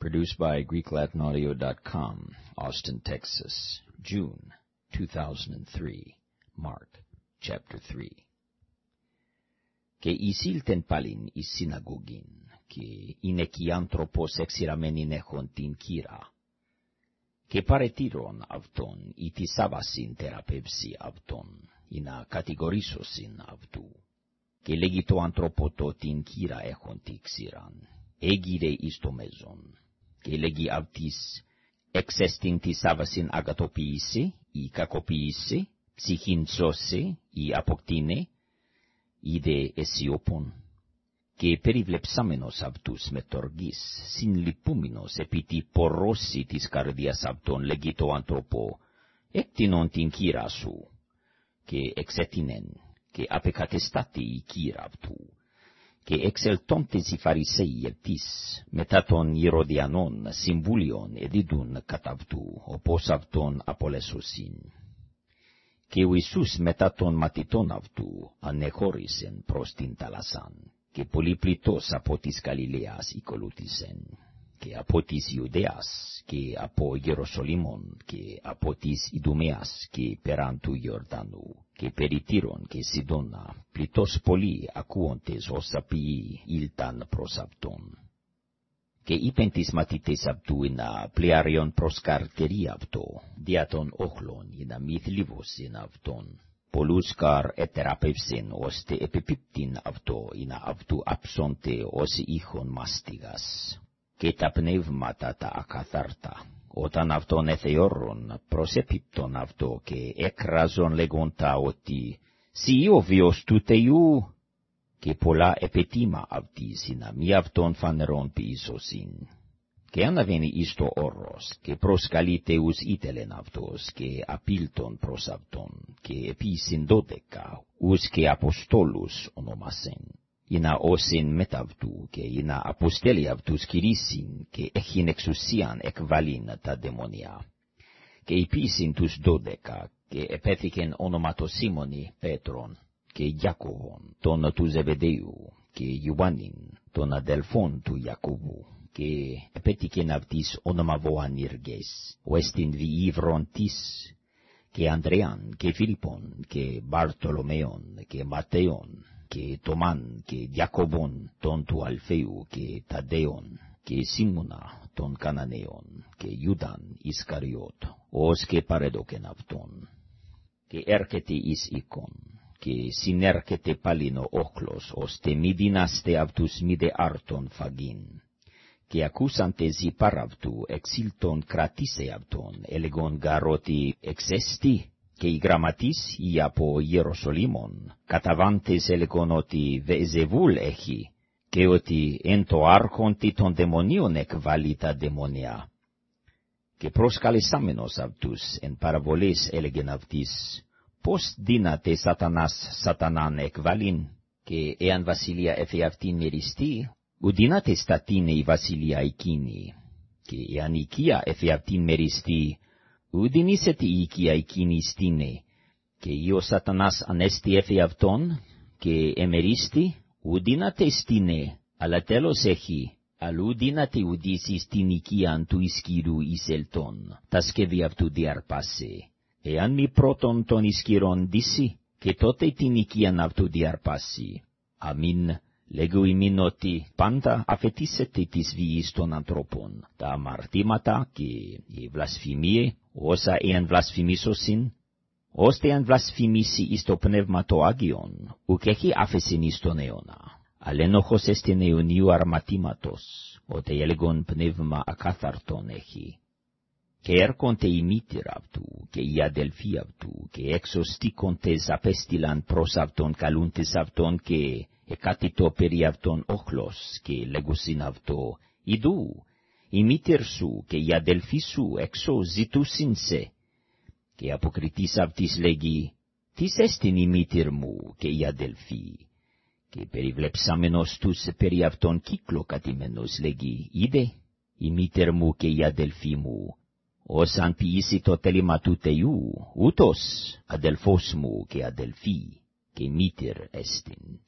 Produced by GreekLatinAudio.com, Austin, Texas, June 2003. Mark, chapter 3. Και εισήλθεν πάλιν εις συναγωγήν, και είναι κι άνθρωπος εξηραμένην έχων την κύρα, και παρετήρων αυτόν, ή τη σάβασιν θεραπεύσει αυτόν, ή να κατηγορήσωσιν αυτού. Και λέγει το άνθρωπο το την κύρα έχον τη ξηραν, έγειρε εις το μέζον, και λέγει αυτής, εξέστην τη σάβασιν αγατοποίησε, ή κακοποίησε, ψυχήν σώσε, ή αποκτήνε, είδε εσιωπών, και περιβλεψάμενος αυτούς με τοργής, συνλυπούμενος επί τη πορώση της καρδιάς αυτών, λέγει το άνθρωπο, έκτινον την κύρα σου, και εξέτεινεν, και απεκατεστάτη η κύρα αυτού, και εξελτώντες οι Φαρισαίοι ευτής, μετά των Ηρωδιανών συμβούλιον εδίδουν κατά αυτού, όπως αυτόν απολεσωσιν. Και ο Ιησούς μετά των μαθητών αυτού ανεχώρησεν προς την θάλασσαν, και πολύ πλητός από της Γαλιλαίας οικολούθησεν, και από της Ιουδαίας, και από Ιεροσολύμων, και από της Ιδουμαίας, και περάν του Ιορδάνου, και περί Τύρων και Σιδώνα, πλητός πολύ ακούοντες όσα ποιοί ήλταν προς αυτόν. Και είπεν τις μαθητές αυτού να πλεάριον προς καρτερί αυτό, δια των όχλων, να μη θλίβωσιν αυτόν. Πολλούς καρ ετεραπεύσιν, ώστε επιπίπτην αυτό, να αυτού αψώνται ως ήχον μάστιγας. Και τα πνεύματα τα ακαθάρτα, όταν αυτόν εθεώρον, προσεπίπτον αυτό και έκραζον λέγοντα ότι «Σι ο βιος του Θεού» και πολλά επετήμα αυτής να μη αυτόν φανερών ποιησοσύν. Και αναβαίνει εις το όρος, και προσκαλεί Θεούς ήτελεν αυτός, και απίλτον προς αυτόν, και επίσην δώδεκα, ους και αποστόλους ονομασεν να όσιν μετ' αυτού, και να αποστέλει αυτούς κηρύσιν, και έχειν εξουσίαν εκβαλήν τα δαιμονιά. Και υπήσιν τους δώδεκα, και επέθηκεν όνοματο Σίμωνη Πέτρον, και Ιακωβον, τον του Ζεβεδαίου, και Ιωάννην, τον αδελφόν του Ιακωβού, και επέτυχεν αυτής όνομα Βοανήργες, ο εστιν διήβρον της, και Ανδρεάν, και Φιλιππον, και Μπαρτολομέον, και Ματέον, και Τομάν, και Διακοβόν, τον του Αλφαίου, και Ταδέον, και Σίμωνα, τον Καναναίον, και Ιούδαν Ισκαριώτ, ως και παρεδόκεν αυτόν. Και έρχεται εις οίκον, και συνέρχεται πάλιν ο όχλος, ώστε μη δυνάστε αυτούς μη δε άρτον φαγίν. Και ακούσαντες οι παραυτού εξήλτον κρατήσε αυτόν, έλεγον γαρ ότι εξέστη, και οι γραμματείς οι από Ιεροσολύμων, καταβάντες έλεγον ότι βεζεβούλ έχει, και ότι εν το άρχοντι των δαιμονίων εκβάλλει τα δαιμονία. Και προσκαλεσάμενος αυτούς εν παραβολές έλεγεν αυτής, πώς δύναται σατανάς σατανάν εκβάλλειν, και εάν βασιλεία εφε αυτήν μεριστεί, ου δύναται στατίνε η βασιλεία εκείνη, και εάν οικία εφε αυτήν μεριστεί, ου δινήσεται η οικία εκείνη στήνε, και ο σατανάς ανέστη εφε αυτόν, και εμερίστη, ου δύναται στήνε, αλλά τέλος έχει, αλλού δύναται ουδήσεις την οικίαν του ισκύρου εισελτών, τα σκευή αυτού διαρπάσε. Εάν μη πρώτον τον ισχυρον δύσει, και τότε την οικίαν αυτού διαρπάσει. Αμήν, λέγω ημίν ότι πάντα αφαιτήσετε της βίης των ανθρώπων, τα αμαρτήματα και οι βλασφημίες, όσα εάν βλασφημίσωσιν, ώστε αν βλασφημίσει εις το πνεύμα το Άγιον, ουκ έχει άφεσιν εις τον αιώνα. Αλένοχος εστιν αιωνίου αρματήματος, ότι έλεγον πνεύμα ακάθαρτον έχει και έρχονται οι μήτυρ αυτού, και οι αδελφοί αυτού, και εξωστήκοντες απέστειλαν προς αυτόν καλούντες αυτόν, και εκάτητο περί αυτόν όχλος, και λέγουσιν αυτό, «Ιδού, η μήτυρ σου και οι αδελφοί σου έξω ζητούσιν σε». Και αποκριτής αυτής λέγει, «Τις έστιν η μήτυρ μου και οι αδελφοί». Και περιβλεψάμενος τους περί αυτόν κύκλο κατημένος λέγει, «Είδε, η μήτυρ μου και οι αδελφοί μου, ως αν ποιήσει το τέλημα του Θεού, ούτως αδελφός μου και αδελφή και μήτυρ εστιν.